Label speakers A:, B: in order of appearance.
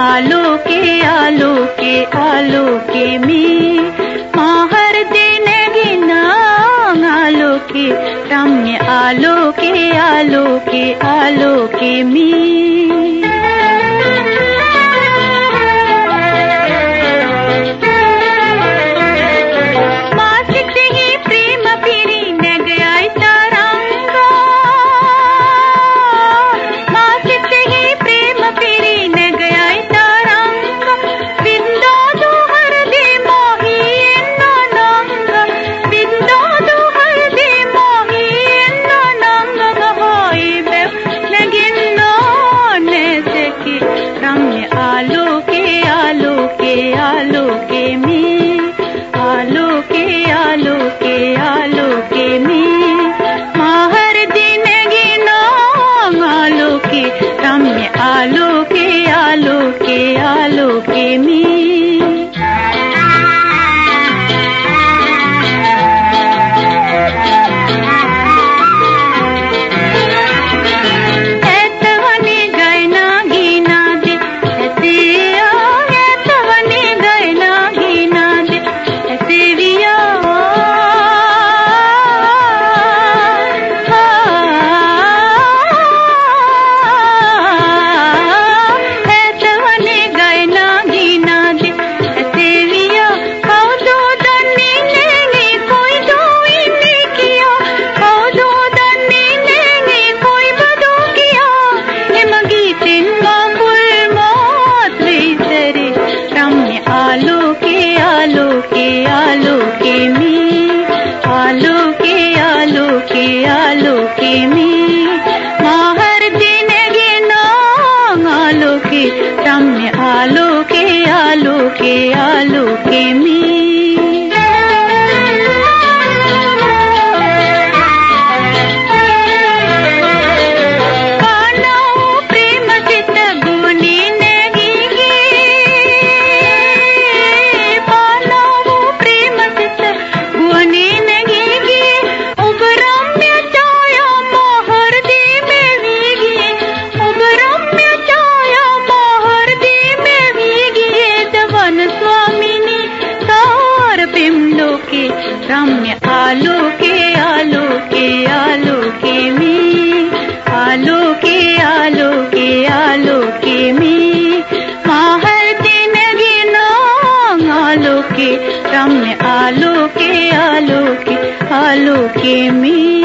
A: आलोके आलोके आलोके मी माहर दिन गिना आलोके रम्य आलोके आलोके आलोके मी আলোকে মি আলোকে আলোকে আলোকে মি মাহর দিনে গিনো আলোকে সামনে আলোকে আলোকে আলোকে মি रम्य आलोके आलोके आलोके में। आलोके आलोके आलोके में। माँ हर दिन गिनो, आलोके, रम्य आलोके आलोके आलोके मी।